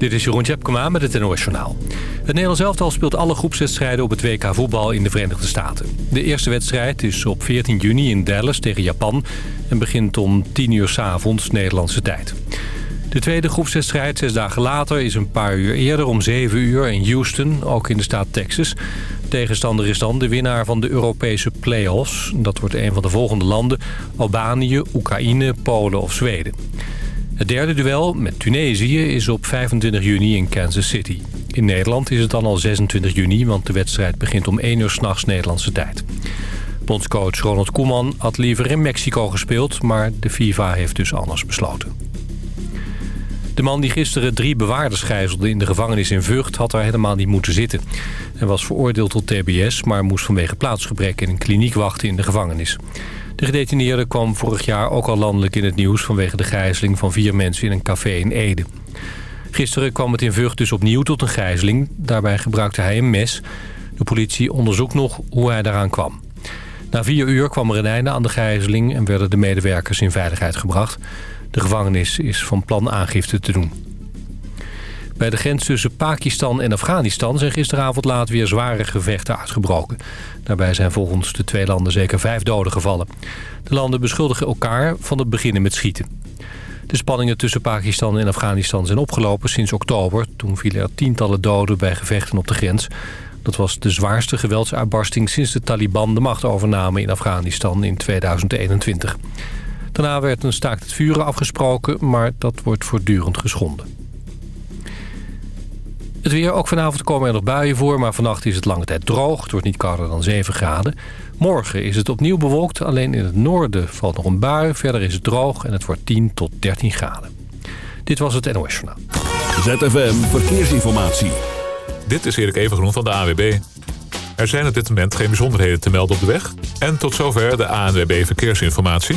Dit is Jeroen Tjepkema met het NOS Journaal. Het Nederlands elftal speelt alle groepswedstrijden op het WK voetbal in de Verenigde Staten. De eerste wedstrijd is op 14 juni in Dallas tegen Japan... en begint om 10 uur s avonds Nederlandse tijd. De tweede groepswedstrijd, zes dagen later, is een paar uur eerder om 7 uur in Houston, ook in de staat Texas. Tegenstander is dan de winnaar van de Europese play-offs. Dat wordt een van de volgende landen, Albanië, Oekraïne, Polen of Zweden. Het derde duel met Tunesië is op 25 juni in Kansas City. In Nederland is het dan al 26 juni, want de wedstrijd begint om 1 uur s'nachts Nederlandse tijd. Bondscoach Ronald Koeman had liever in Mexico gespeeld, maar de FIFA heeft dus anders besloten. De man die gisteren drie bewaarders gijzelde in de gevangenis in Vught... had daar helemaal niet moeten zitten. Hij was veroordeeld tot tbs, maar moest vanwege plaatsgebrek... in een kliniek wachten in de gevangenis. De gedetineerde kwam vorig jaar ook al landelijk in het nieuws... vanwege de gijzeling van vier mensen in een café in Ede. Gisteren kwam het in Vught dus opnieuw tot een gijzeling. Daarbij gebruikte hij een mes. De politie onderzoekt nog hoe hij daaraan kwam. Na vier uur kwam er een einde aan de gijzeling... en werden de medewerkers in veiligheid gebracht... De gevangenis is van plan aangifte te doen. Bij de grens tussen Pakistan en Afghanistan zijn gisteravond laat weer zware gevechten uitgebroken. Daarbij zijn volgens de twee landen zeker vijf doden gevallen. De landen beschuldigen elkaar van het beginnen met schieten. De spanningen tussen Pakistan en Afghanistan zijn opgelopen sinds oktober. Toen vielen er tientallen doden bij gevechten op de grens. Dat was de zwaarste geweldsuitbarsting sinds de Taliban de macht overnamen in Afghanistan in 2021. Daarna werd een staakt het vuren afgesproken, maar dat wordt voortdurend geschonden. Het weer, ook vanavond komen er nog buien voor, maar vannacht is het lange tijd droog. Het wordt niet kouder dan 7 graden. Morgen is het opnieuw bewolkt, alleen in het noorden valt nog een bui. Verder is het droog en het wordt 10 tot 13 graden. Dit was het NOS Journaal. ZFM Verkeersinformatie. Dit is Erik Evengroen van de AWB. Er zijn op dit moment geen bijzonderheden te melden op de weg. En tot zover de ANWB Verkeersinformatie.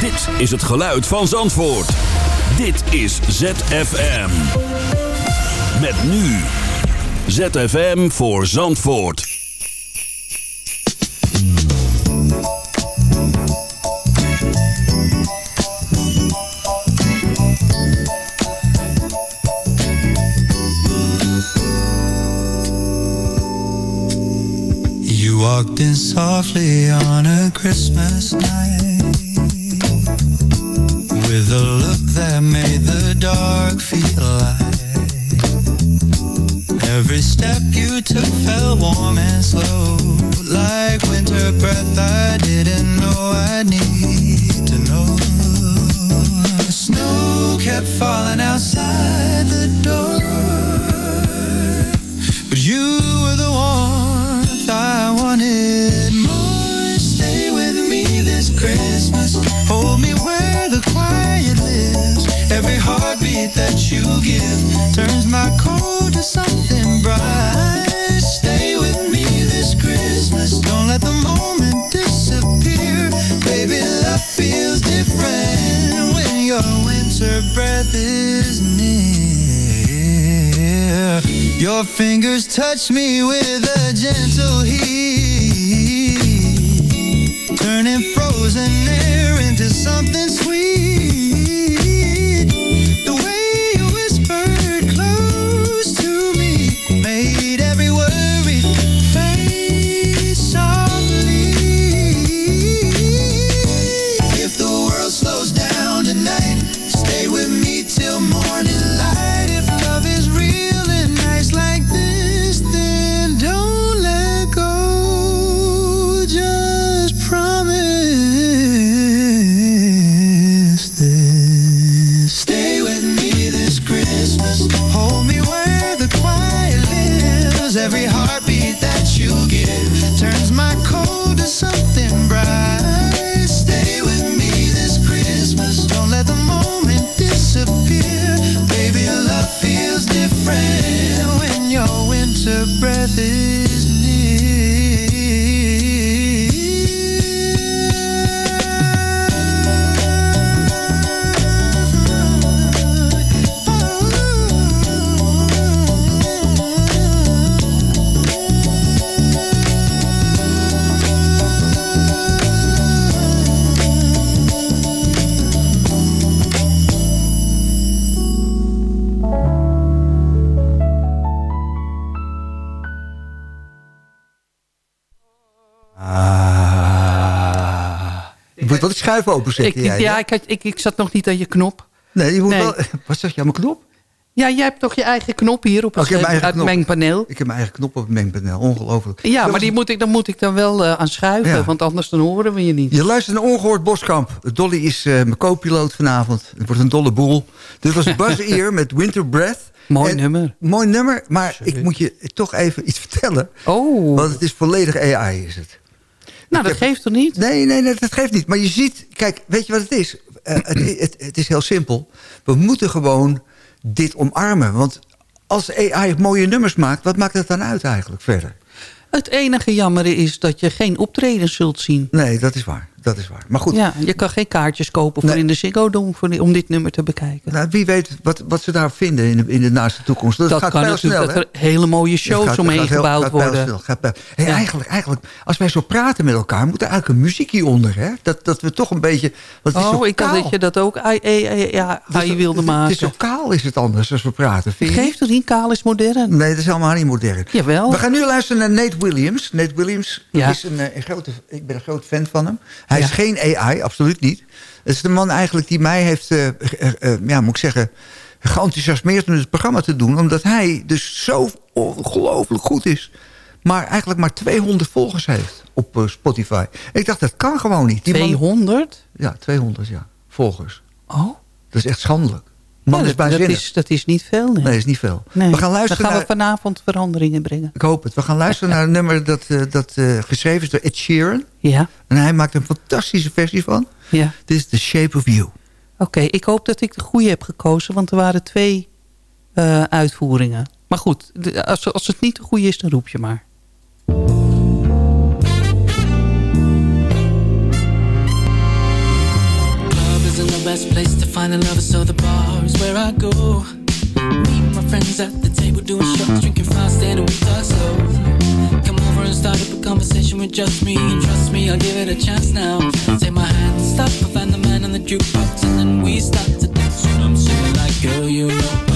Dit is het geluid van Zandvoort. Dit is ZFM. Met nu. ZFM voor Zandvoort. You walked in softly on a Christmas night With a look that made the dark feel light Every step you took felt warm and slow. Like winter breath I didn't know I need to know. Snow kept falling outside the door. But you were the warmth I that you give Turns my cold to something bright. Stay with me this Christmas. Don't let the moment disappear. Baby, love feels different When your winter breath is near. Your fingers touch me with a gentle heat Turning frozen air into something sweet Ah. Je moet wel het schuif openzetten. Ik, jij, ja, ik, had, ik, ik, zat nog niet aan je knop. Nee, je moet wel... Wat zeg je aan mijn knop? Ja, jij hebt toch je eigen knop hier op het oh, mengpaneel? Ik heb mijn eigen knop op het mengpaneel, ongelooflijk. Ja, maar die moet ik, dan moet ik dan wel eh, aan schuiven, want anders dan horen we je niet. Je luistert naar Ongehoord Boskamp. Dolly is uh, mijn co-piloot vanavond. Het wordt een dolle boel. Dit was Buzz Ear met Winter Breath. Mooi nummer. Mooi nummer, maar ik moet je toch even iets vertellen. Oh. Want het is volledig AI, is het nou dat heb- geeft toch niet? Nee, nee, nee, dat geeft niet. Maar je ziet, kijk, weet je wat het is? Eh, het, het, het is heel simpel. We moeten gewoon dit omarmen. Want als AI mooie nummers maakt, wat maakt het dan uit eigenlijk verder? Het enige jammere is dat je geen optreden zult zien. Nee, dat is waar. Dat is waar. Maar goed, Ja, je kan geen kaartjes kopen voor Nee. in de Ziggo Dome voor om dit nummer te bekijken. nou, wie weet wat, wat ze daar vinden in de, in de naaste toekomst. Dat, dat gaat kan natuurlijk snel, dat er hele mooie Het shows gaat- omheen gaat heel- gebouwd gaat worden. snel, gaat heel- Hey, Ja. eigenlijk, eigenlijk, als wij zo praten met elkaar, moet er eigenlijk een muziekje onder. Hè? Dat, dat we toch een beetje... Want het is zo Oh, ik dacht kaal. dat je dat ook AI, AI, ja, Het AI wilde het- maken. Het is zo kaal is het anders als we praten. Vind je niet? Geef toch niet, kaal is modern. Nee, dat is helemaal niet modern. Jawel. We gaan nu luisteren naar Nate Williams. Nate Williams Ja. is een, eh, een grote... Ik ben een groot fan van hem. Hij is geen AI, absoluut niet. Het is de man eigenlijk die mij heeft... eh, ja, moet ik zeggen... geenthousiasmeerd om het programma te doen. Omdat hij dus zo ongelooflijk goed is. Maar eigenlijk maar 200 volgers heeft op Spotify. Ik dacht, dat kan gewoon niet. Die man- 200? ja, 200, ja. Volgers. Oh, Dat is echt schandelijk. Man Ja, is dat, is, dat is niet veel. Nee. Nee, is niet veel. Nee. We gaan luisteren Dan gaan we naar... vanavond veranderingen brengen. Ik hoop het. We gaan luisteren naar een nummer dat, eh, dat eh, geschreven is door Ed Sheeran. Ja, En hij maakt een fantastische versie van. ja. Dit is The Shape of You. Oké, ik hoop dat ik de goede heb gekozen, want er waren twee eh, uitvoeringen. Maar goed, als, als het niet de goede is, dan roep je maar. Best place to find a lover, so the bar is where I go. Meet my friends at the table doing shots, drinking fast and we talk slow. Come over and start up a conversation with just me, and trust me, I'll give it a chance now. Take my hand, stop, I find the man on the jukebox, and then we start to dance. And I'm singing like, girl, you know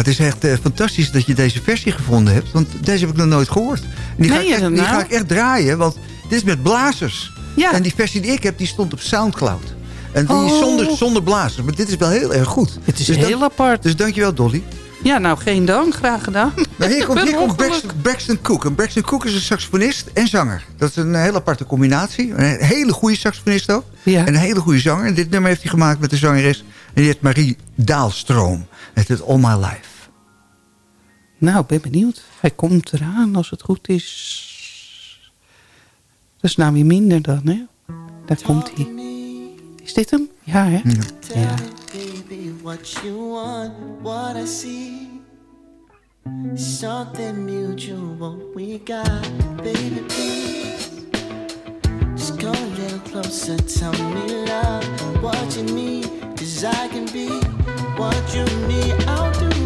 het is echt eh, fantastisch dat je deze versie gevonden hebt. Want deze heb ik nog nooit gehoord. En die, ga, Meen ik echt, die nou? ga ik echt draaien, want dit is met blazers. Ja. En die versie die ik heb, die stond op Soundcloud. En die is Oh. zonder, zonder blazers. Maar dit is wel heel erg goed. Het is Dus dank- heel apart. Dus dankjewel, Dolly. Ja, nou, geen dank. Graag gedaan. Nou, hier komt, hier komt. Braxton, Braxton Cook. En Braxton Cook is een saxofonist en zanger. Dat is een hele aparte combinatie. Een hele goede saxofonist ook. Ja. En een hele goede zanger. En dit nummer heeft hij gemaakt met de zangeres. En die heet Marie Daalstroom. Het heet All My Life. Nou, ik ben benieuwd. Hij komt eraan als het goed is. Dat is nou weer minder dan, hè? Daar komt hij. Is dit hem? Ja, hè? Ja. baby what you want, what I see. Something mutual we got, baby, please. Just come a little closer, tell me love what you need. Cause I can be what you need, I'll do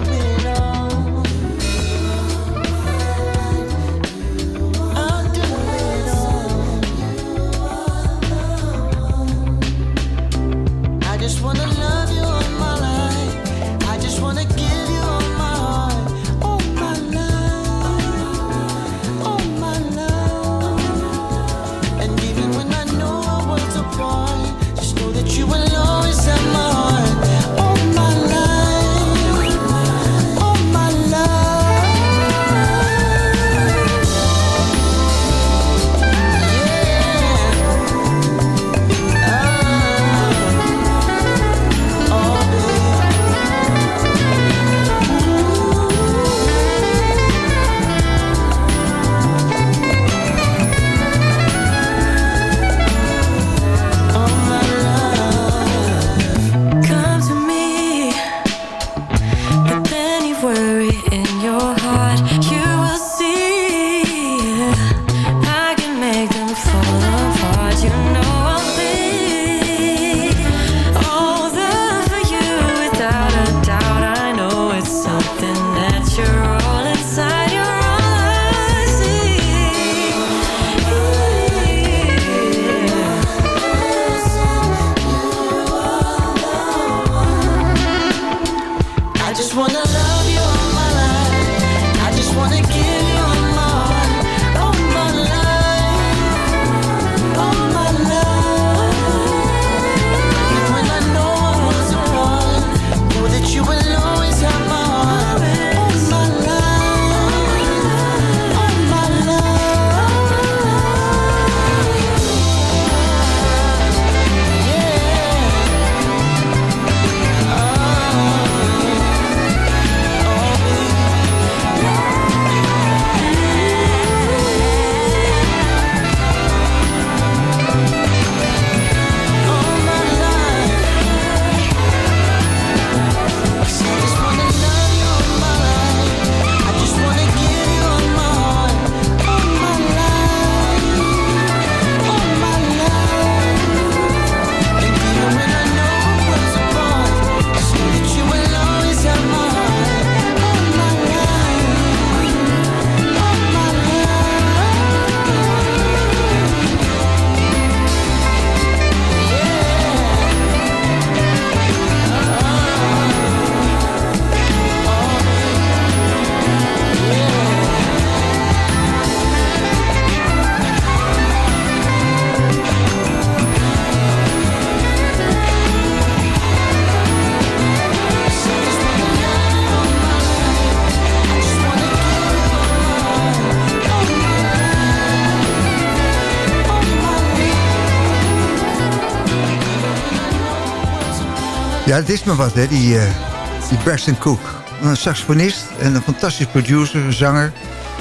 Ja, het is maar wat, hè, die, eh die Braxton Cook. Een saxofonist en een fantastisch producer, een zanger.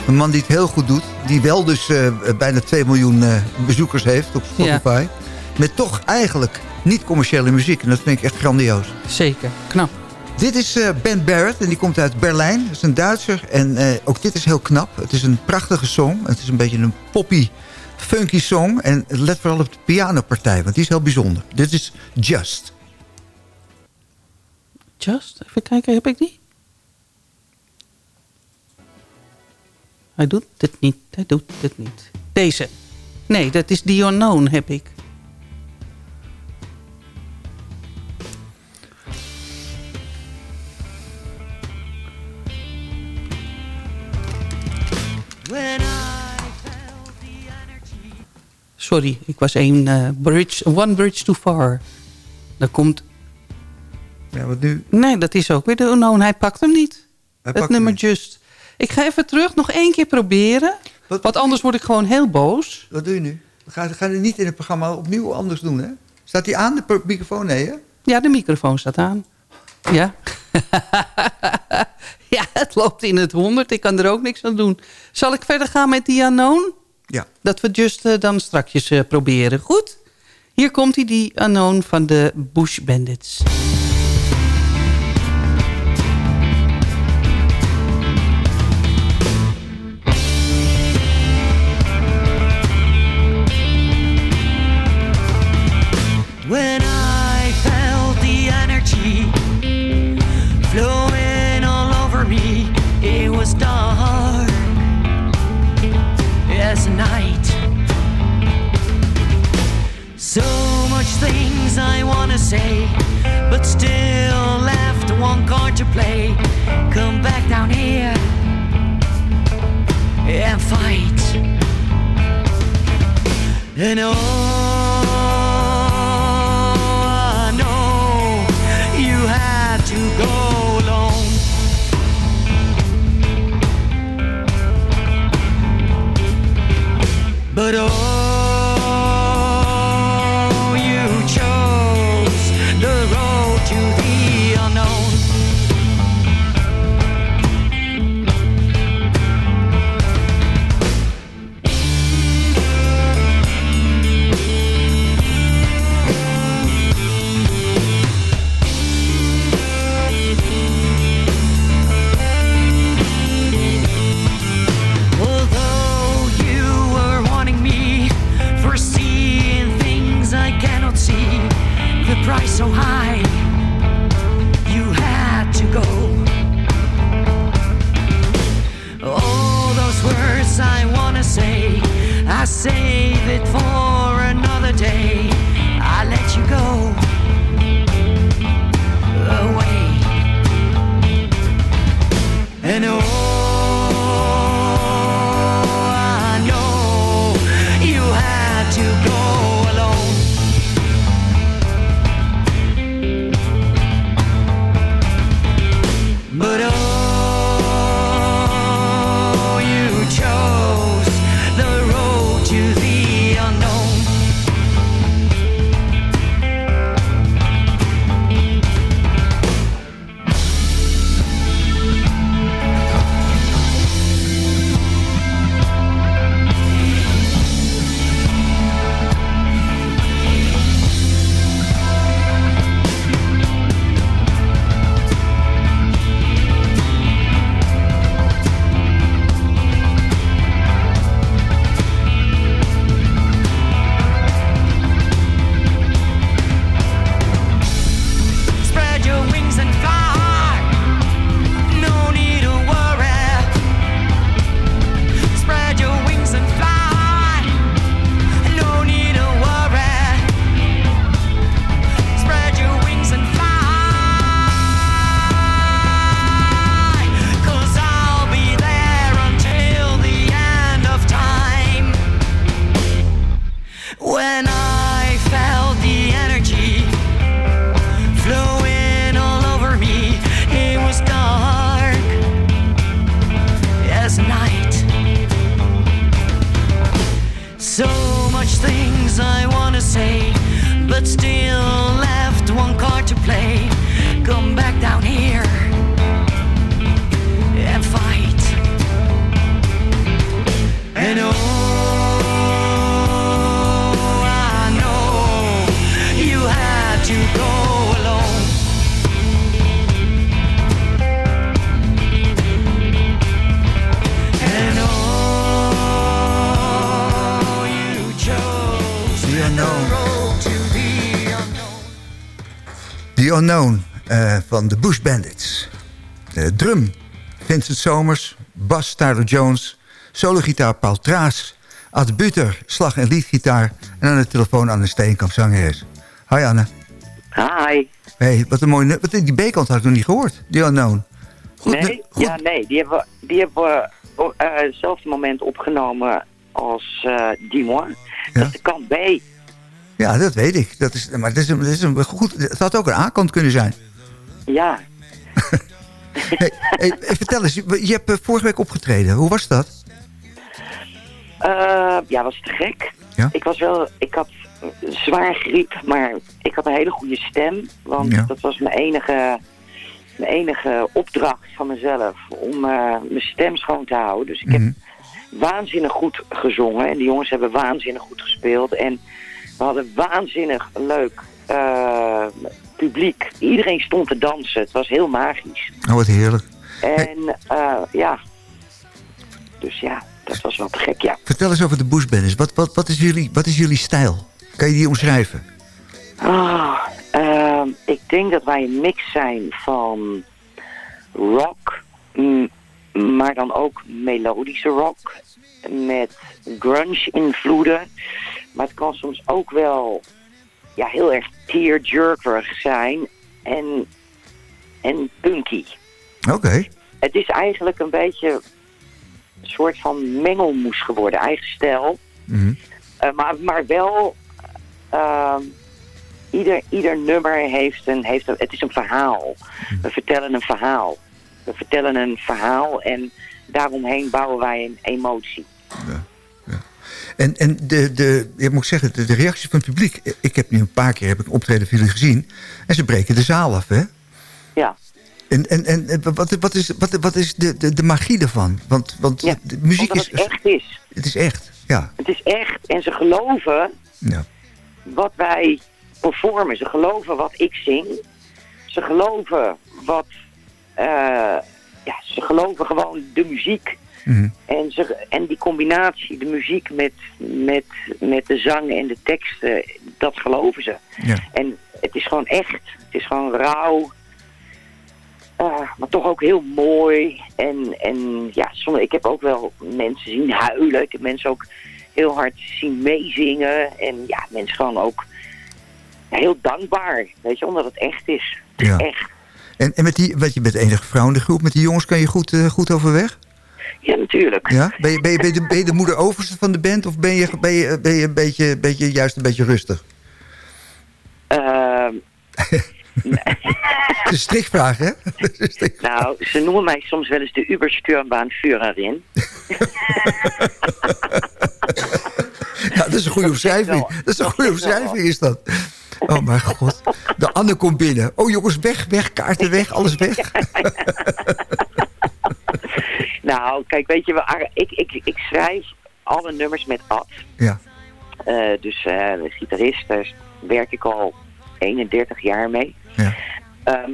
Een man die het heel goed doet. Die wel dus eh, bijna 2 miljoen eh, bezoekers heeft op Spotify. Met toch eigenlijk niet commerciële muziek. En dat vind ik echt grandioos. Zeker, knap. Dit is Ben Barrett en die komt uit Berlijn. Dat is een Duitser en ook dit is heel knap. Het is een prachtige song. Het is een beetje een poppy, funky song. En let vooral op de pianopartij, want die is heel bijzonder. Dit is Just. Just. Even kijken, heb ik die? Hij doet het niet. Hij doet het niet. Deze. Nee, dat is The Unknown heb ik. Sorry, ik was een eh, bridge, one bridge too far. Daar komt ja, nu? Nee, dat is ook weer de unknown. Hij pakt hem niet. Hij het nummer Just. Ik ga even terug, nog één keer proberen. Wat- Want anders word ik gewoon heel boos. Wat doe je nu? We gaan, het niet in het programma opnieuw anders doen, hè? Staat die aan, de microfoon? Nee, hè? Ja, de microfoon staat aan. Ja. ja, het loopt in het honderd. Ik kan er ook niks aan doen. Zal ik verder gaan met die unknown? Ja. Dat we just eh, dan strakjes eh, proberen. Goed? Hier komt hij, die unknown van de Bush Bandits. When I felt the energy flowing all over me, it was dark as night. So much things I wanna say, but still left one card to play. Come back down here and fight. And oh, But oh, so high, Unknown eh, van de Bush Bandits. Drum, Vincent Somers. Bas, Tyler Jones. Solo-gitaar, Paul Traas. Ad Buter, slag- en liedgitaar. En aan de telefoon Anne Steenkamp, zangeres. Hoi Anne. Hi. Hey, wat een mooi... nu- Wat, die B-kant had ik nog niet gehoord. The Unknown. Goed, nee, goed. Ja, nee, die hebben we, die hebben we op eh, hetzelfde moment opgenomen als Dis-moi. Dat is de kant B. Ja, dat weet ik. Dat is, maar dat is een, is een goed, het had ook een A-kant kunnen zijn. Ja. Hey, hey, vertel eens, je hebt eh, vorige week opgetreden. Hoe was dat? Eh, ja, was te gek. Ja? Ik was wel, ik had zwaar griep, maar ik had een hele goede stem. Want Ja. dat was mijn enige, mijn enige opdracht van mezelf om eh, mijn stem schoon te houden. Dus ik heb Mhm. waanzinnig goed gezongen en die jongens hebben waanzinnig goed gespeeld. En we hadden waanzinnig leuk eh, publiek. Iedereen stond te dansen. Het was heel magisch. Oh, wat heerlijk. En eh, ja, dus ja, dat was wel te gek, ja. Vertel eens over de Bush Bandits. Wat, wat, wat, is jullie, wat is jullie stijl? Kan je die omschrijven? Ah, ehm, ik denk dat wij een mix zijn van rock, maar dan ook melodische rock met grunge-invloeden. Maar het kan soms ook wel ja, heel erg tearjerkerig zijn en, en punky. Oké. Het is eigenlijk een beetje een soort van mengelmoes geworden, eigen stijl. Mhm. Eh, maar, maar wel, ehm, ieder, ieder nummer heeft een, heeft een, het is een verhaal. We vertellen een verhaal. We vertellen een verhaal en daaromheen bouwen wij een emotie. En, en de, de, ik moet zeggen, de, de reactie van het publiek... Ik heb nu een paar keer heb ik een optreden van jullie gezien... en ze breken de zaal af, hè? Ja. En, en, en wat, wat is, wat, wat is de, de, de magie ervan? Want, want Ja, de muziek is... het echt is. Het is echt, ja. Het is echt en ze geloven ja. wat wij performen. Ze geloven wat ik zing. Ze geloven wat... eh, ja, ze geloven gewoon de muziek. Mhm. En, ze, en die combinatie, de muziek met, met, met de zang en de teksten, dat geloven ze. Ja. En het is gewoon echt. Het is gewoon rauw. eh, maar toch ook heel mooi. En, en ja, soms, ik heb ook wel mensen zien huilen. Ik heb mensen ook heel hard zien meezingen. En ja, mensen gewoon ook ja, heel dankbaar. Weet je, omdat het echt is. Het is Ja. echt. En, en met die, wat je bent de enige vrouw in de groep. Met die jongens kan je goed, eh, goed overweg? Ja, natuurlijk. Ja? Ben, je, ben, je, ben, je de, ben je de moeder overste van de band? Of ben je, ben je, ben je een beetje, beetje, juist een beetje rustig? Ehm, Het is een strikvraag, hè? Een strikvraag. nou, ze noemen mij soms wel eens de Uberstuurbaanführerin. Ja, dat is een goede omschrijving. Dat is een goede omschrijving, is dat. Oh mijn god. De Anne komt binnen. Oh jongens, weg, weg, kaarten weg, alles weg. Nou, kijk, weet je, we, ik, ik, ik schrijf alle nummers met Ad. Ja. Eh, dus de gitarist, daar werk ik al 31 jaar mee. Ja. Ehm,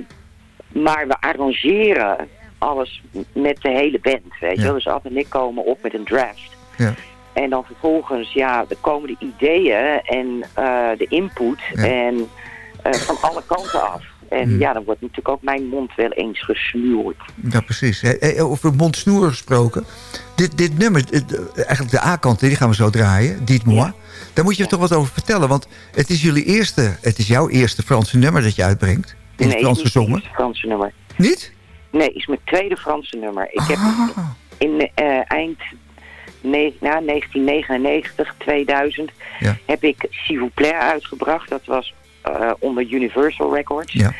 maar we arrangeren alles met de hele band, weet je Ja. wel. Dus Ad en ik komen op met een draft. Ja. En dan vervolgens, ja, er komen de ideeën en eh, de input en van alle kanten af. En Hmm. ja, dan wordt natuurlijk ook mijn mond wel eens gesnoerd. Ja, precies. Hey, over mondsnoer gesproken. Dit, dit nummer, eh, eigenlijk de A-kant, die gaan we zo draaien. Dites-moi. Daar moet je toch wat over vertellen. Want het is jullie eerste, het is jouw eerste Franse nummer dat je uitbrengt. In het nee, Frans is gezongen. het Franse nummer. Niet? Nee, is mijn tweede Franse nummer. Ik heb Ah. in eh, eind na 1999, 2000, Ja. heb ik S'il vous plaît uitgebracht. Dat was eh, onder Universal Records. Ja.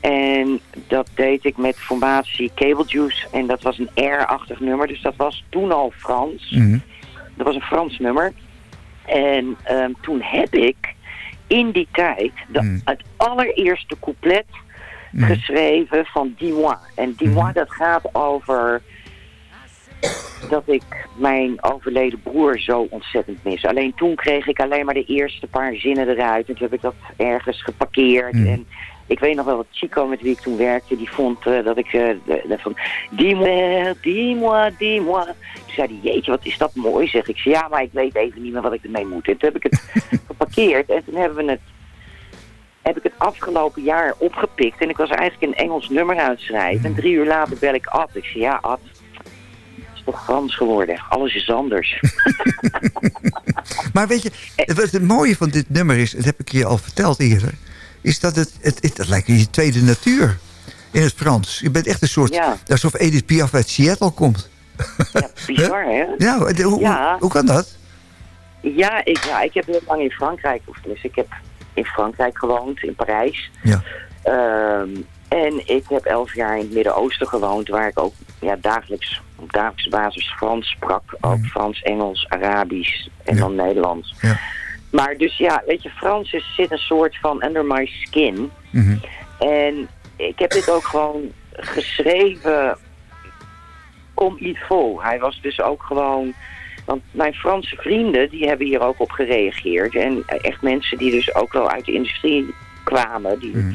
En dat deed ik met formatie Cable Juice. En dat was een R-achtig nummer. Dus dat was toen al Frans. Mhm. Dat was een Frans nummer. En ehm, toen heb ik in die tijd de, Mm. het allereerste couplet Mhm. geschreven van Dis-moi. En Dis-moi, dat gaat over dat ik mijn overleden broer zo ontzettend mis. Alleen toen kreeg ik alleen maar de eerste paar zinnen eruit. En toen heb ik dat ergens geparkeerd. Mhm. En ik weet nog wel dat Chico met wie ik toen werkte, die vond eh, dat ik de- van dis-moi, dis-moi, dis-moi. Toen zei hij, jeetje, wat is dat mooi, zeg ik. zei, Ja, maar ik weet even niet meer wat ik ermee moet. En toen heb ik het geparkeerd en toen hebben we het heb ik het afgelopen jaar opgepikt. En ik was eigenlijk een Engels nummer aan het schrijven. En drie uur later bel ik Ad. Ik zei, ja Ad, Frans geworden. Alles is anders. Maar weet je, het, wat het mooie van dit nummer is, dat heb ik je al verteld eerder, is dat het, het, het, het lijkt je tweede natuur in het Frans. Je bent echt een soort, Ja. alsof Edith Piaf uit Seattle komt. Ja, bizar, hè? Ja, de- hoe, Ja. Hoe, hoe kan dat? Ja ik, ja, ik heb heel lang in Frankrijk, of dus ik heb in Frankrijk gewoond, in Parijs. Ja. Ehm, en ik heb elf jaar in het Midden-Oosten gewoond, waar ik ook ja, dagelijks, op dagelijkse basis Frans sprak. Ook Frans, Engels, Arabisch en dan Nederlands. Ja. Maar dus ja, weet je, Frans is, zit een soort van under my skin. Mhm. En ik heb dit ook gewoon geschreven om vol. Hij was dus ook gewoon... Want mijn Franse vrienden, die hebben hier ook op gereageerd. En echt mensen die dus ook wel uit de industrie kwamen. Die, Mhm.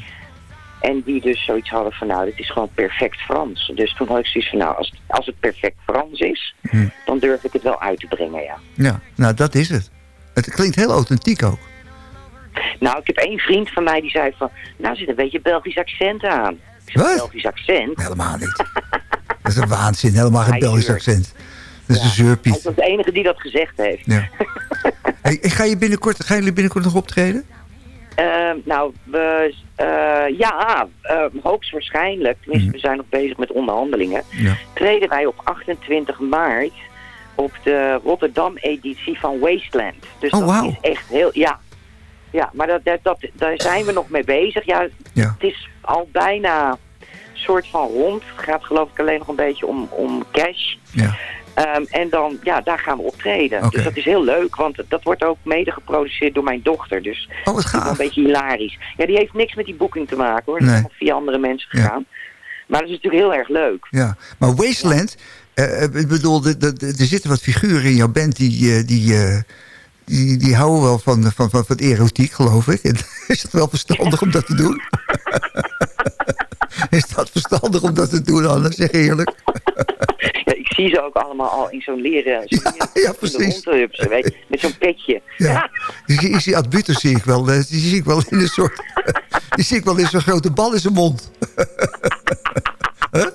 En die dus zoiets hadden van, nou, dit is gewoon perfect Frans. Dus toen had ik zoiets van, nou, als, als het perfect Frans is... Mhm. dan durf ik het wel uit te brengen, ja. Ja, nou dat is het. Het klinkt heel authentiek ook. Nou, ik heb één vriend van mij die zei van... Nou, zit een beetje Belgisch accent aan. Zeg, Wat? Belgisch accent? Helemaal niet. Dat is een waanzin, helemaal geen Hij Belgisch accent. Dat is een Hij zeurpiet. is de enige die dat gezegd heeft. Ja. Hey, ga je binnenkort, gaan jullie binnenkort nog optreden? Ehm, nou, we, eh, ja, uh, hoogstwaarschijnlijk, tenminste Mhm. we zijn nog bezig met onderhandelingen, Ja. treden wij op 28 maart op de Rotterdam-editie van Wasteland. Dus Oh, dat is echt heel, ja. Ja, maar dat, dat, dat, daar zijn we nog mee bezig. Ja, Ja. het is al bijna soort van rond. Het gaat geloof ik alleen nog een beetje om, om cash. Ja. Ehm, en dan, ja, daar gaan we optreden. Dus dat is heel leuk, want dat wordt ook mede geproduceerd door mijn dochter. Dus Oh, dat is wel een beetje hilarisch. Ja, die heeft niks met die boeking te maken hoor. Dat is Nee. allemaal via andere mensen Ja. gegaan. Maar dat is natuurlijk heel erg leuk. Ja, maar Wasteland, eh, eh, ik bedoel, er zitten wat figuren in jouw band die, eh, die, die, die houden wel van, van, van, van erotiek, geloof ik. En is het wel verstandig om dat te doen? is dat verstandig om dat te doen, Anne? Zeg eerlijk. Zie ze ook allemaal al in zo'n leren, zo'n Ja, ja, precies. weet met zo'n petje. Ja. Die, zie- ik zie ik wel. eh, Die zie ik wel in een soort... Die zie ik wel in zo'n grote bal in zijn mond. Huh?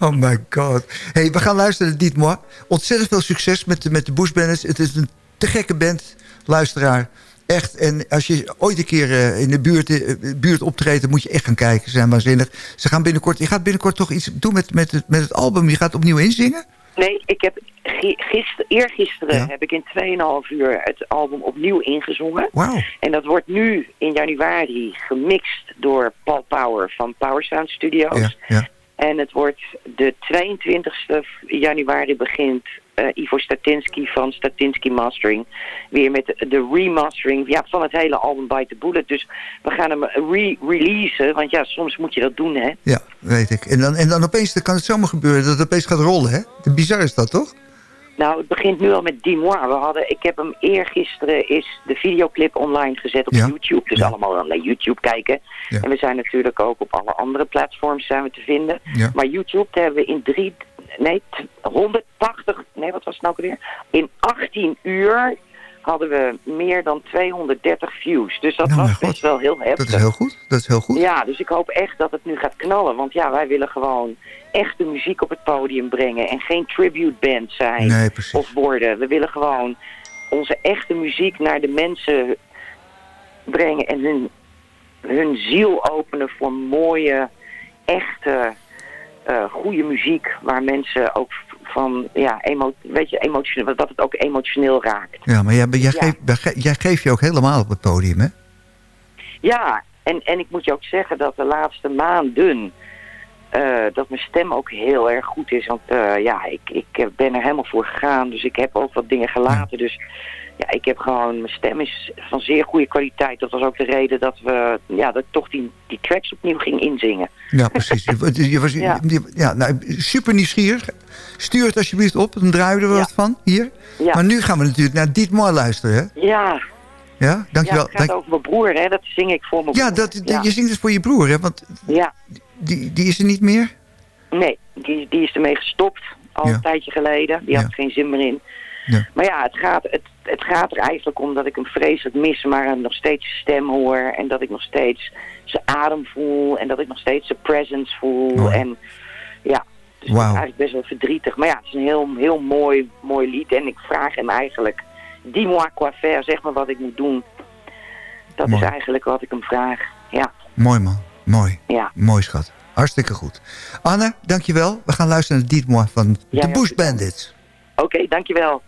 oh my god. hey, we gaan luisteren Dietmar. Ontzettend veel succes met de, met de Bush Bandits. Het is een te gekke band, luisteraar. Echt. En als je ooit een keer eh, in de buurt, eh, buurt optreedt... dan moet je echt gaan kijken. Ze zijn waanzinnig. Ze gaan binnenkort, je gaat binnenkort toch iets doen met, met, het, met het album. Je gaat opnieuw inzingen? Nee, ik heb gi- gister, eergisteren Ja. heb ik in 2,5 uur het album opnieuw ingezongen. Wauw. En dat wordt nu in januari gemixt door Paul Power van Power Sound Studios. Ja, ja. En het wordt de 22e januari begint eh, Ivo Statinsky van Statinsky Mastering. Weer met de, de remastering ja, van het hele album Bite the Bullet. Dus we gaan hem re-releasen. Want ja, soms moet je dat doen, hè. Ja, weet ik. En dan, en dan opeens dan kan het zomaar gebeuren dat het opeens gaat rollen, hè? Bizar is dat, toch? Nou, het begint nu al met Dimois. We hadden, ik heb hem eergisteren is de videoclip online gezet op Ja. YouTube. Dus Ja. allemaal dan naar YouTube kijken. Ja. En we zijn natuurlijk ook op alle andere platforms zijn we te vinden. Maar YouTube hebben we in drie, nee, t- 180, nee wat was het nou weer? In 18 uur hadden we meer dan 230 views. Dus dat Nou, was best wel heel heftig. Dat is heel goed. Dat is heel goed. Ja, dus ik hoop echt dat het nu gaat knallen. Want ja, wij willen gewoon echte muziek op het podium brengen. En geen tribute band zijn Nee, of worden. We willen gewoon onze echte muziek naar de mensen brengen. En hun, hun ziel openen voor mooie, echte, eh goede muziek. Waar mensen ook van, ja, emo weet je, emotioneel, dat het ook emotioneel raakt. Ja, maar jij, jij, Ja. Geeft, jij ge- jij geeft je ook helemaal op het podium, hè? Ja, en, en ik moet je ook zeggen dat de laatste maanden... eh, dat mijn stem ook heel erg goed is. Want eh, ja, ik, ik ben er helemaal voor gegaan. Dus ik heb ook wat dingen gelaten. Dus ja, ik heb gewoon... Mijn stem is van zeer goede kwaliteit. Dat was ook de reden dat we... Ja, dat toch die, die tracks opnieuw ging inzingen. Ja, precies. Je, je was, Ja. je- ja, nou, super nieuwsgierig. Stuur het alsjeblieft op, dan draaien we er Ja. wat van, hier. Ja, Maar nu gaan we natuurlijk naar Dietmar luisteren, hè? ja, Ja, ja dankjewel. het gaat Dank- over mijn broer, hè. Dat zing ik voor mijn ja, broer. dat, ja. je zingt het voor je broer, hè? Want ja. die, die is er niet meer. Nee, die, die is ermee gestopt al Ja. een tijdje geleden. Die Ja. had geen zin meer in. Ja. Maar ja, het gaat, het, het gaat er eigenlijk om dat ik hem vreselijk mis, maar hem nog steeds zijn stem hoor. En dat ik nog steeds zijn adem voel. En dat ik nog steeds zijn presence voel. En ja, dus is eigenlijk best wel verdrietig. Maar ja, het is een heel, heel mooi, mooi lied. En ik vraag hem eigenlijk, dis-moi quoi faire, zeg maar wat ik moet doen. Dat Mooi. is eigenlijk wat ik hem vraag. Ja, Mooi, man. Mooi. ja. Mooi, schat. Hartstikke goed. Anne, dankjewel. We gaan luisteren naar Dietmar van Ja, de Bush. Bandits. Oké, dankjewel.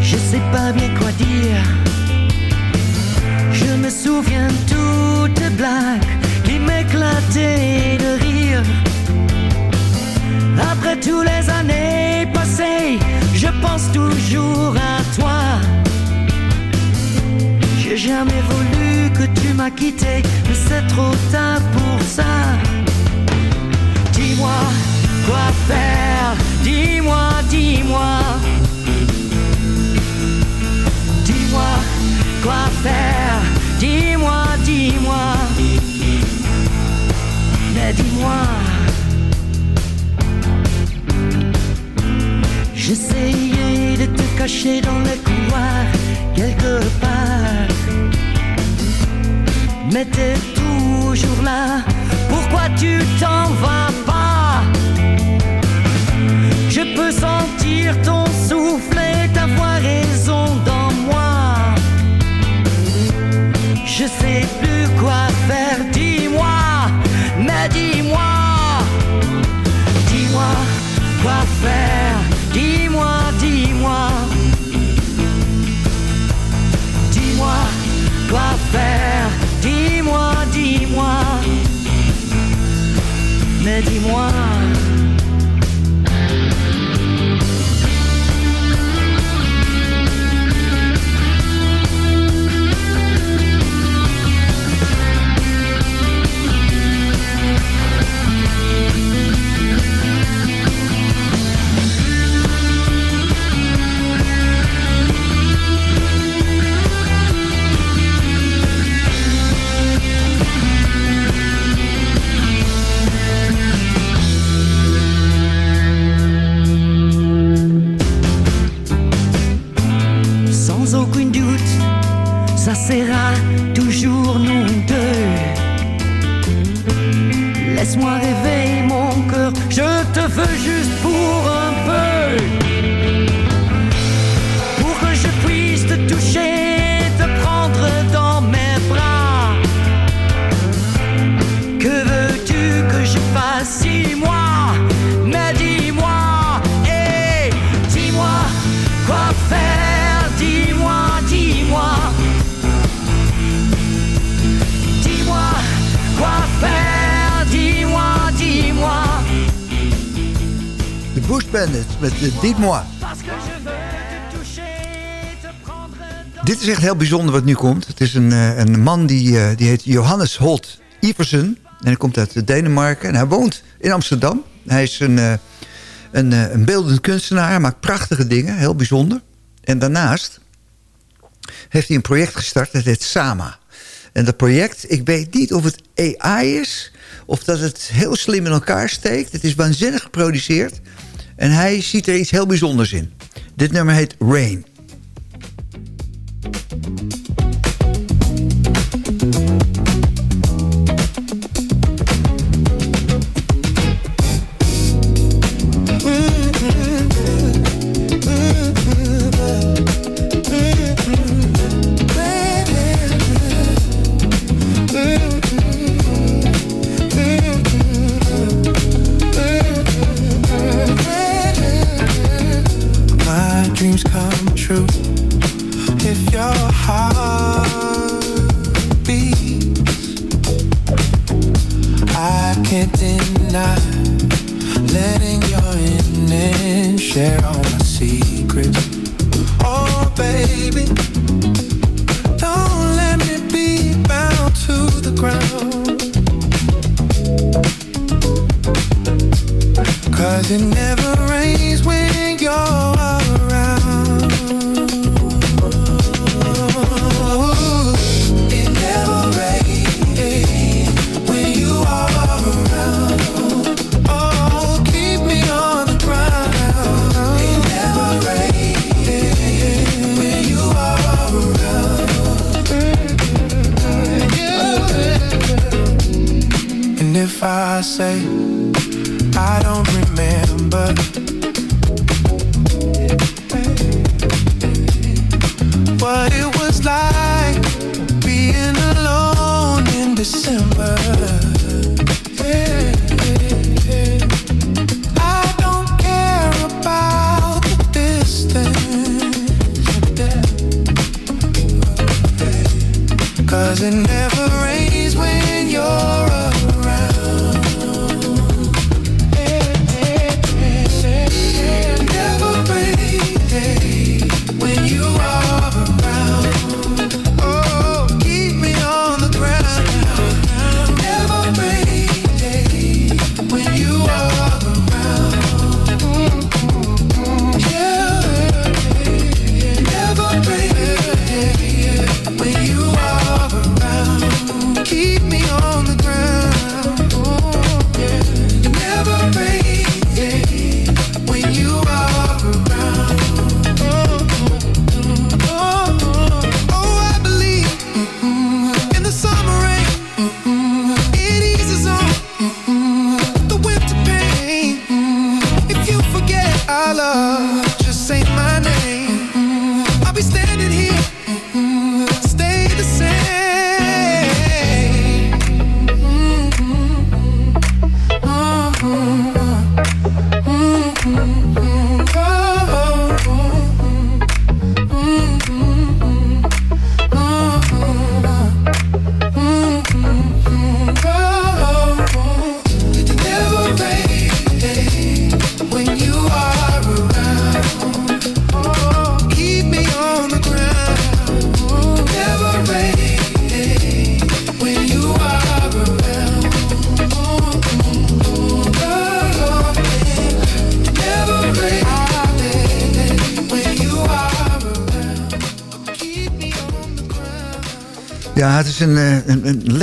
Je sais pas bien quoi dire. Je me souviens toutes tes blagues qui m'éclataient de rire. Après toutes les années passées, je pense toujours à toi. J'ai jamais voulu que tu m'as quitté, mais c'est trop tard pour ça. Dis-moi quoi faire, dis-moi. Dis-moi faire, dis-moi, dis-moi. Mais dis-moi. J'essayais de te cacher dans le couloir quelque part. Mais t'es toujours là. Pourquoi tu t'en vas pas? Je peux sentir ton souffle Je sais plus quoi faire, dis-moi, mais dis-moi. Dis-moi quoi faire, dis-moi, dis-moi. Dis-moi quoi faire, dis-moi, dis-moi. Mais dis-moi. Dans Dit is echt heel bijzonder wat nu komt. Het is een, eh, een man die, eh, die heet Johannes Holt Iversen. En hij komt uit Denemarken. En hij woont in Amsterdam. Hij is een, eh, een, een beeldend kunstenaar. Hij maakt prachtige dingen. Heel bijzonder. En daarnaast heeft hij een project gestart. Dat heet Sama. En dat project, ik weet niet of het AI is... of dat het heel slim in elkaar steekt. Het is waanzinnig geproduceerd. En hij ziet er iets heel bijzonders in. Dit nummer heet Rain.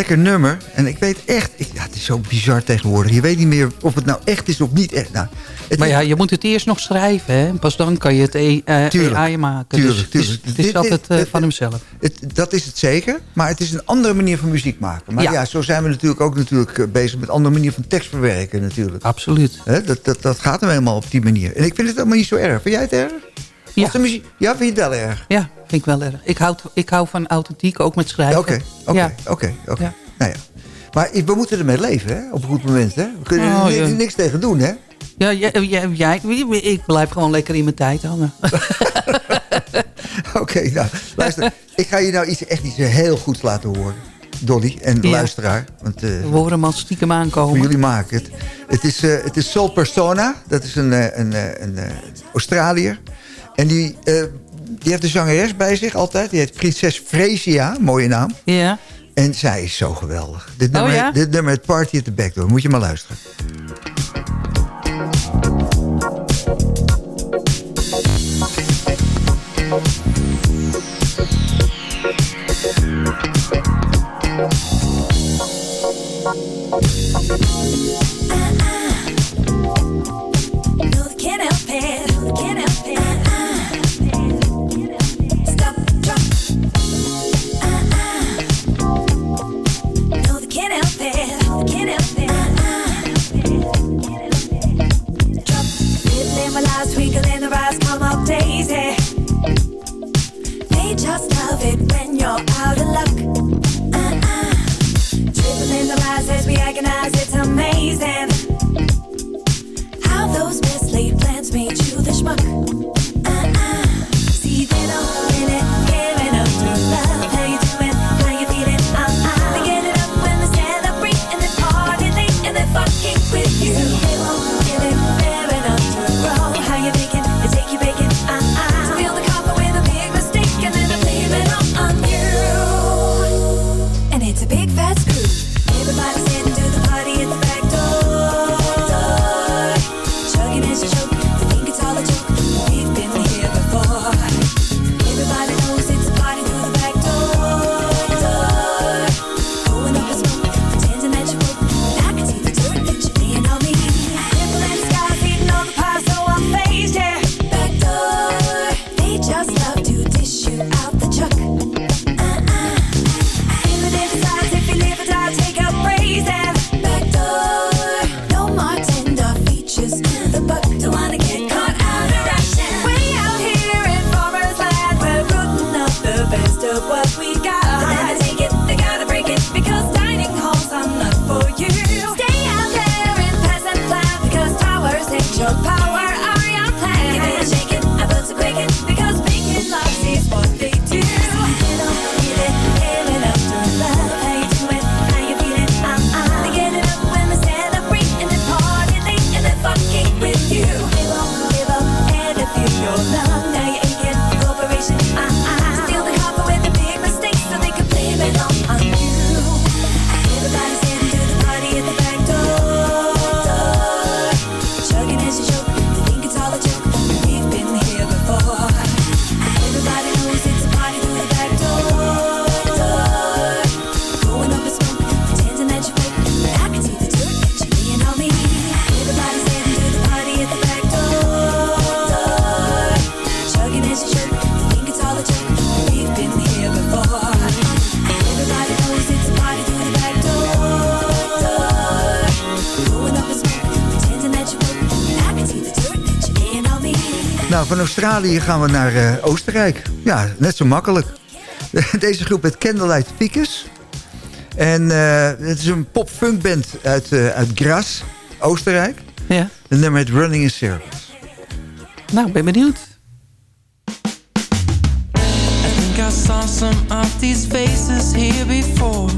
Lekker nummer. En ik weet echt... Ik, ja, het is zo bizar tegenwoordig. Je weet niet meer of het nou echt is of niet echt. Nou, Maar ja, je moet het eerst nog schrijven. Hè? Pas dan kan je het e- eh, Tuurlijk. AI maken. Tuurlijk, dus het is, het is Dit- altijd dit- eh, van hemzelf. Het, dat is het zeker, maar het is een andere manier van muziek maken. Maar ja, Ja. zo zijn we natuurlijk ook natuurlijk eh, bezig met een andere manier van tekst verwerken natuurlijk. Absoluut. Hè, dat, dat, dat gaat nou helemaal op die manier. En ik vind het helemaal niet zo erg. Vind jij het erg? Ja. Muziek, ja, vind je het wel erg? Ja, vind ik wel erg. Ik hou, ik hou van authentiek, ook met schrijven. Oké, oké, oké. Nou ja. Maar we moeten ermee leven, hè? Op een goed moment, hè? We kunnen er Oh, ja. niks tegen doen, hè? Ja, jij, jij, ik blijf gewoon lekker in mijn tijd hangen. Oké, nou, luister. ik ga je nou iets, echt iets heel goeds laten horen. Dolly en de Ja. luisteraar. Want, eh, We horen hem al stiekem voor aankomen. jullie maken het. Het is, eh, het is Soul Persona. Dat is een, eh, een, een, Australiër. En die, die heeft een zangeres bij zich altijd. Die heet Prinses Fresia. Mooie naam. Ja. En zij is zo geweldig. Dit nummer, Oh ja? dit nummer het Party at the Backdoor. Moet je maar luisteren. Australië gaan we naar eh, Oostenrijk. Ja, net zo makkelijk. Deze groep heet Candlelight Ficus. En eh, het is een pop-funkband uit, eh, uit Graz, Oostenrijk. Ja. De nummer heet Running in Circles. Nou, ben benieuwd. I think I saw some of these faces here before.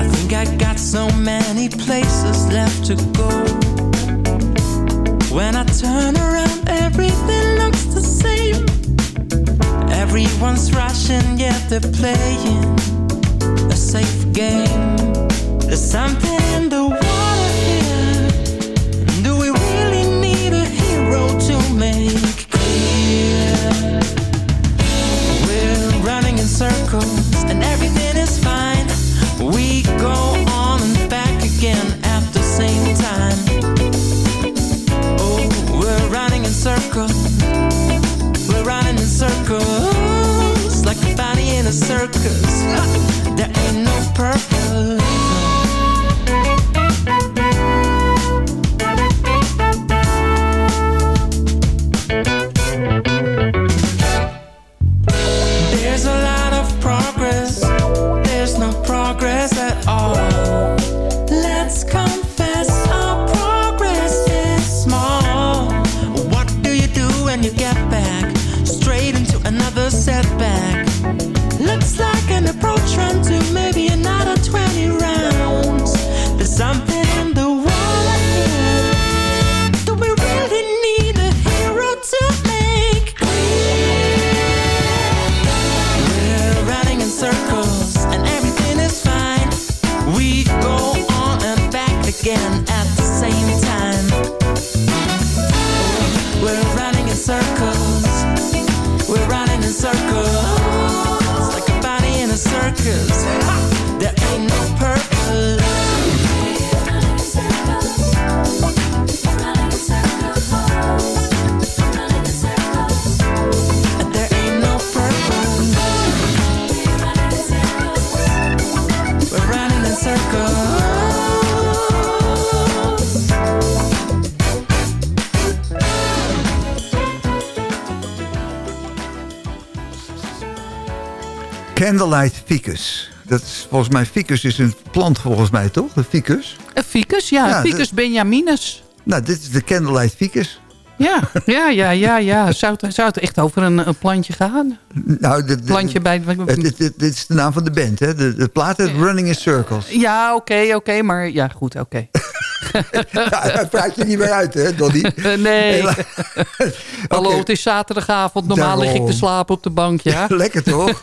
I think I got so many places left to go. When I turn around, Everyone's rushing, yet they're playing a safe game. There's something in the water here. Do we really need a hero to make clear? We're running in circles and everything the circus There ain't no purpose. Circles. We're running in circles like a bunny in a circus. There ain't no purpose. Candlelight Ficus. Dat is volgens mij, ficus is een plant volgens mij, toch? Een ficus. Een ficus, ja. Ja, ficus benjaminus. Nou, dit is de Candlelight Ficus. Ja, ja, ja, ja. ja. Zou, het, zou het echt over een, een plantje gaan? Nou, de- Plantje bij... het- dit is de naam van de band, hè? De, de plaat Running in Circles. Ja, oké, oké. maar ja, goed, oké. Ja, daar praat je niet meer uit, hè, Donnie? nee. Hallo, het is zaterdagavond. Normaal lig ik te slapen op de bank, ja? Lekker toch?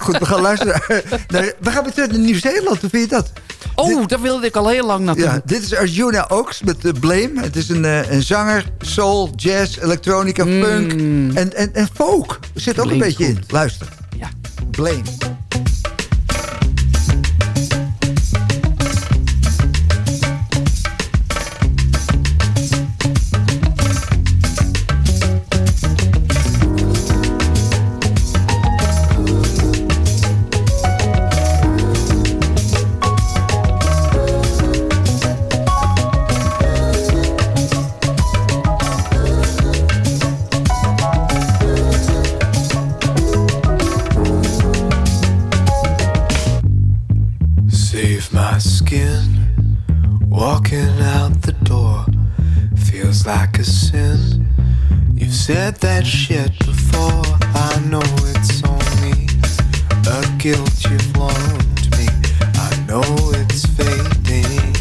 Goed, we gaan luisteren. Nee, we gaan weer terug naar Nieuw-Zeeland. Hoe vind je dat? Oh, daar wilde ik al heel lang naartoe. Ja, dit is Arjuna Oaks met uh, Blame. Het is een, eh, een zanger, soul, jazz, elektronica, funk en, en, en folk. Er zit ook een beetje in. Luister. Ja. Blame. Save my skin. Walking out the door feels like a sin. You've said that shit before. I know it's only a guilt you've loaned me. I know it's fading.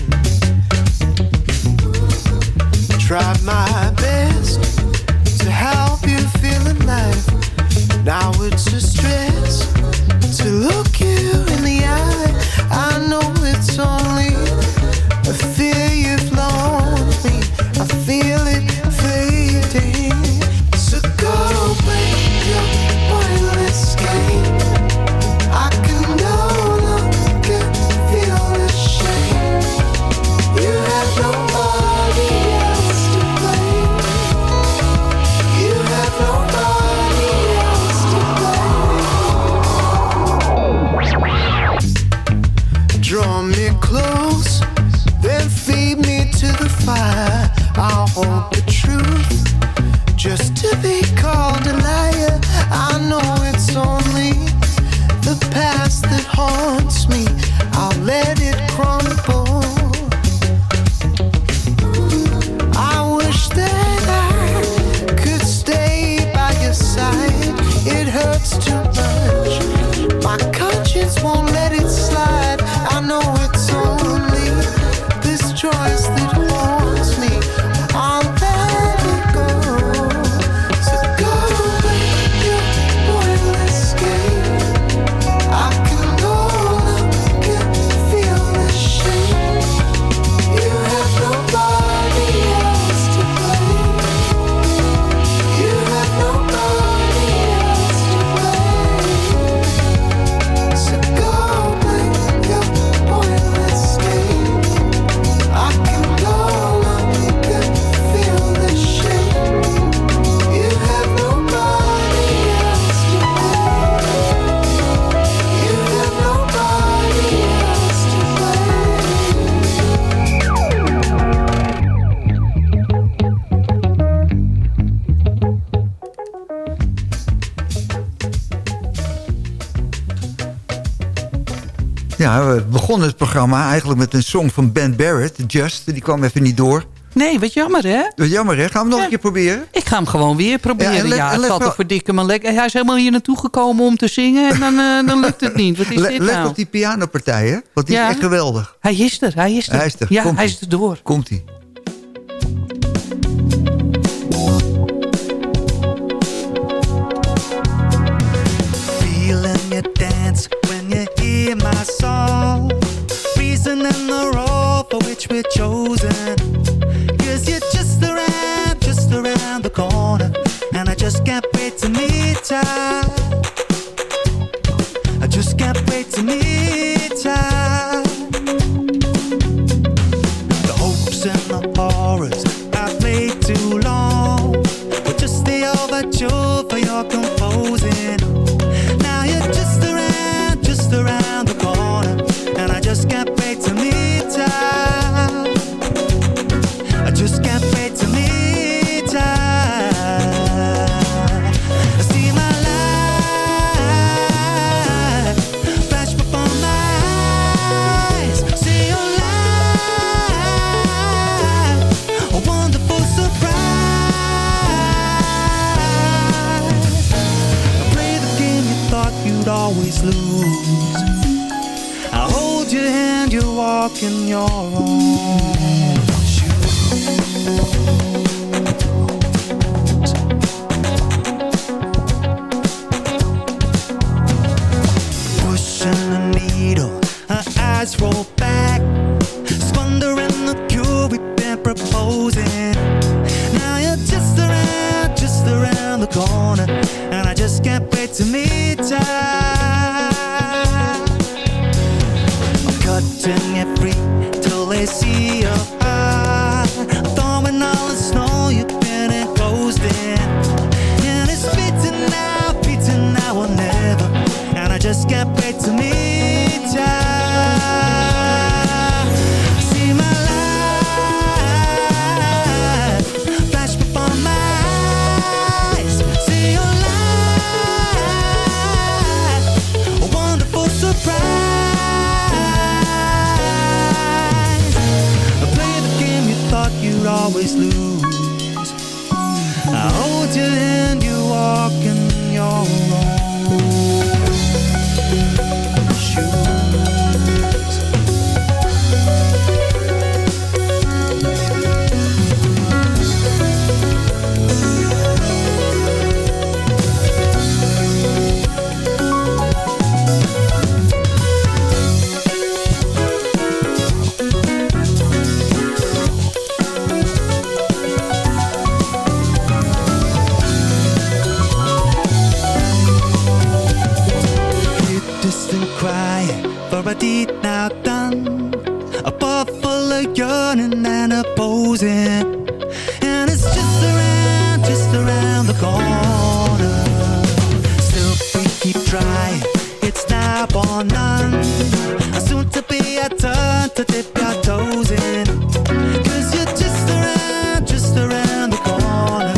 Tried my best to help you feel alive. Now it's a Ja, begonnen het programma eigenlijk met een song van Ben Barrett, Just. Die kwam even niet door. Nee, wat jammer hè? Is jammer hè? Gaan we hem nog Ja. een keer proberen? Ik ga hem gewoon weer proberen. Ja, Ja, en let- en het valt er verdikken maar lekker. Hij is helemaal hier naartoe gekomen om te zingen en dan, eh, dan lukt het niet. Wat is dit let nou? op die pianopartij hè? Want die Ja. is echt geweldig. Hij is er, hij is er. Hij is er. Ja, Komt-ie. hij is er door. Komt-ie. We're chosen. Cause you're just around, just around the corner. And I just can't wait to meet ya. In your own a deed now done. A full of yearning and opposing. And it's just around, just around the corner. Still we keep trying, it's now or none. Soon to be a turn to dip your toes in. Cause you're just around, just around the corner.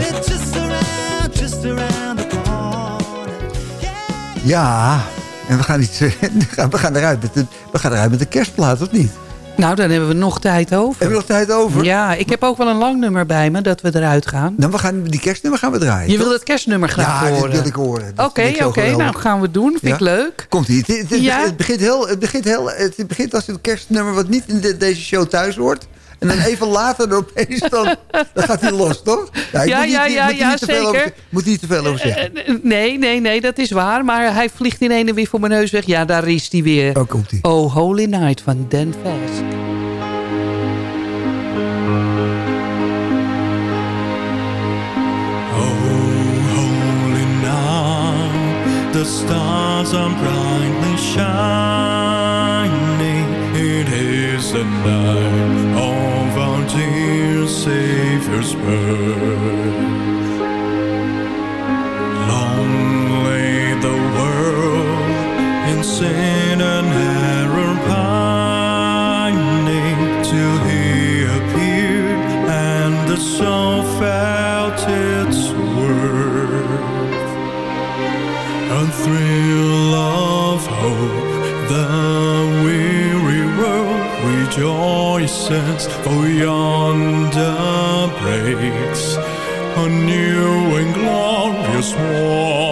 You're just around, just around the corner. Ja, en we gaan, iets, we, gaan eruit met de, we gaan eruit met de kerstplaat, of niet? Nou, dan hebben we nog tijd over. Hebben we nog tijd over? Ja, ik heb ook wel een lang nummer bij me dat we eruit gaan. Dan we gaan, die kerstnummer gaan we draaien. Je wil het kerstnummer graag ja, horen? dat wil ik horen. Oké, oké, nou gaan we doen. Vind Ja? ik leuk. Komt ie. Het, het- het- Ja? het begint heel, het begint heel, het begint als een kerstnummer wat niet in de- deze show thuis hoort. En dan even later dan opeens dan, dan gaat hij los, toch? Ja, ja, niet, ja, ja, zeker. moet niet te veel over zeggen. Eh, eh, Nee, nee, nee, dat is waar. Maar hij vliegt in ene weer voor mijn neus weg. Ja, daar is hij weer. Oh, komt ie. Oh, Holy Night van Dan Fast. holy night, the stars are brightly shining. It is the night Savior's birth. Long lay the world in sin and error pining till He appeared, and the soul felt its worth. A thrill of hope the rejoices, for yonder breaks a new and glorious morn.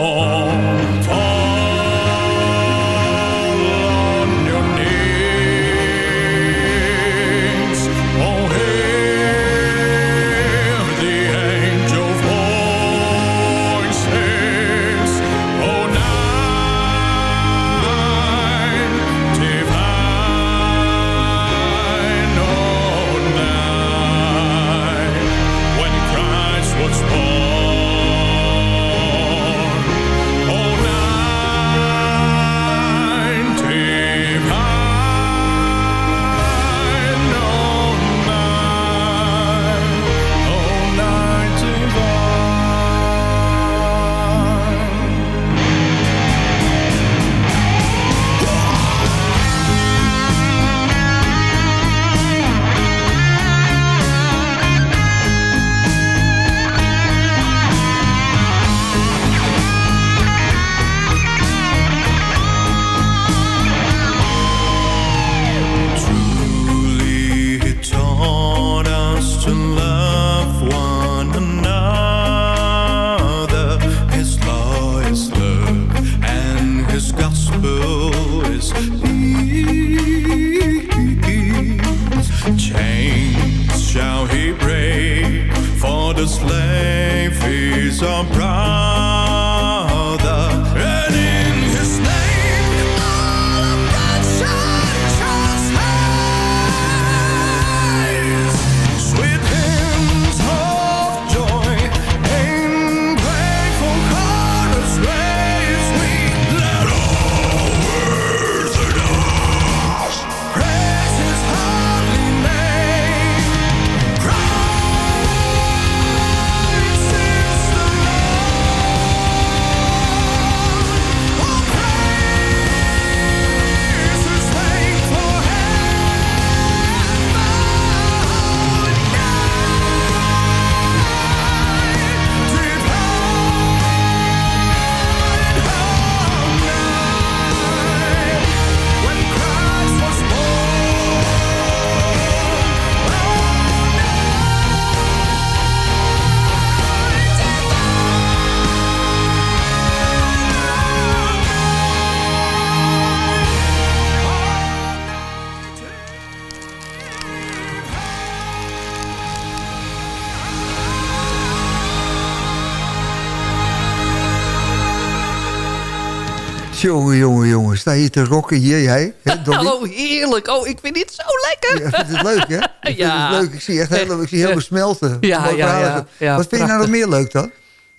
Je te rocken hier, jij? Hè? Oh, heerlijk. Oh, ik vind dit zo lekker. Ja, vind je het leuk, hè? Ik vind het leuk. Ik zie echt helemaal, ik zie helemaal smelten. Ja, ja, ja. Wat vind je nou nog meer leuk dan?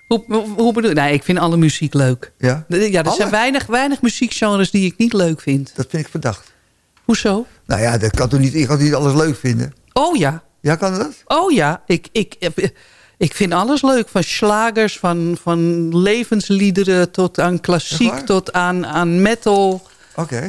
Hoe, hoe, hoe bedoel je? Nee, ik vind alle muziek leuk. Ja? Ja, er Alle? zijn weinig, weinig muziekgenres die ik niet leuk vind. Dat vind ik verdacht. Hoezo? Nou ja, dat kan toch niet, ik kan niet alles leuk vinden? Oh ja. Ja, kan dat? Oh ja. Ik, ik, ik vind alles leuk. Van slagers, van, van levensliederen tot aan klassiek, tot aan, aan metal.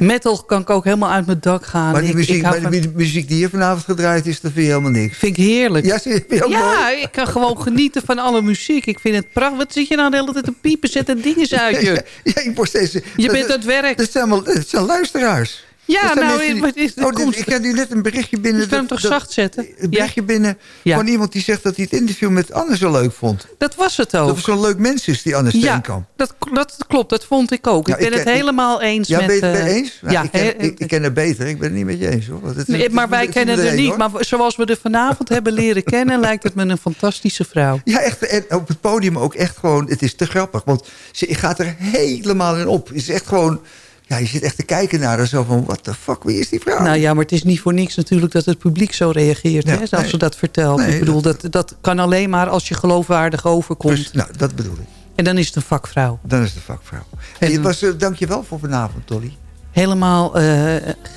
Metal kan ik ook helemaal uit mijn dak gaan. Maar die Ik- muziek, ik maar die van- muziek die hier vanavond gedraaid is, dat vind je helemaal niks. vind ik heerlijk. Ja, zie je, vind je ook mooi? Ja, ik kan gewoon genieten van alle muziek. Ik vind het prachtig. Wat zit je nou de hele tijd te piepen? Zet er dingen uit je. Ja, ik steeds... Je bent aan het werk. Dat zijn, allemaal, dat zijn luisteraars. Ja, Dat nou, die- is- oh, komt- ik heb nu net een berichtje binnen... Kan hem dat- toch dat- zacht zetten? Een berichtje binnen Ja. van iemand die zegt dat hij het interview met Anne zo leuk vond. Dat was het Dat ook. het zo'n leuk mens is, die Anne Ja, Steenkamp. dat, dat klopt. Dat vond ik ook. Ja, ik ben ik het ken- helemaal eens Ja, met... ben je het eh, mee eens? Nou, ja, ik, ken, he- ik, ik ken het beter. Ik ben het niet met je eens. Hoor. Het Nee, het maar wij kennen het niet. hoor. Maar zoals we er vanavond hebben leren kennen... lijkt het me een fantastische vrouw. Ja, echt. En op het podium ook echt gewoon... Het is te grappig. Want ze gaat er helemaal in op. Het is echt gewoon... Ja, je zit echt te kijken naar haar. Zo van, what the fuck, wie is die vrouw? Nou ja, maar het is niet voor niks natuurlijk dat het publiek zo reageert. Ja, hè, als nee. ze dat vertelt. Nee, ik bedoel, dat, dat kan alleen maar als je geloofwaardig overkomt. Dus, nou, dat bedoel ik. En dan is het een vakvrouw. Dan is het de vakvrouw. Hey, het was, eh, dank je wel voor vanavond, Dolly. Helemaal eh,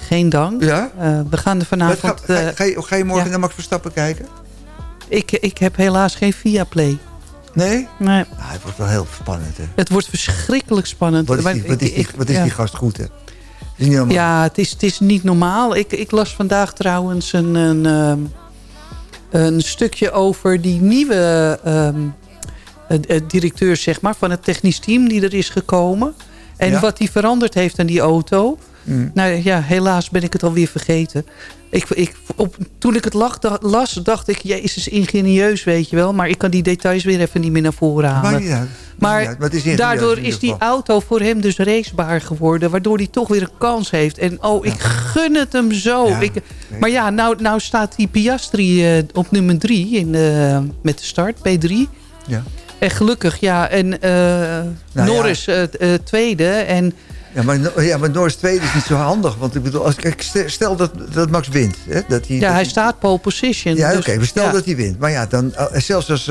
geen dank. Ja? Eh, we gaan er Wat vanavond... ga, ga, ga je, ga je morgen ja. naar Max Verstappen kijken? ik, ik heb helaas geen Viaplay. Nee? Nee. Nou, het wordt wel heel spannend, hè? Het wordt verschrikkelijk spannend. Wat is die, wat is die, wat is die gast goed, hè? Is niet normaal. Ja, het is, het is niet normaal. Ik, ik las vandaag trouwens een, een, ehm, een stukje over die nieuwe ehm, eh, eh, directeur zeg maar, van het technisch team die er is gekomen. En Ja? wat die veranderd heeft aan die auto. Mm. Nou ja, helaas ben ik het alweer vergeten. Ik, ik, op, toen ik het lag, da- las, dacht ik, jezus, ingenieus, weet je wel. Maar ik kan die details weer even niet meer naar voren halen. Uit. Maar is daardoor is die auto voor hem dus racebaar geworden. Waardoor hij toch weer een kans heeft. En oh, ik gun het hem zo. Ja, Ik, maar ja, nou, nou staat die Piastri eh, op nummer drie in, eh, met de start, P3. Ja. En gelukkig, ja. En eh, Nou ja. Norris tweede. En Ja, maar, ja, maar Norris tweede is niet zo handig. Want ik bedoel, als, kijk, stel- dat, dat Max wint. Hè, dat hij, ja, dat hij staat pole position. Ja, dus, oké, we stel ja. dat hij wint. Maar ja, dan, eh, zelfs als,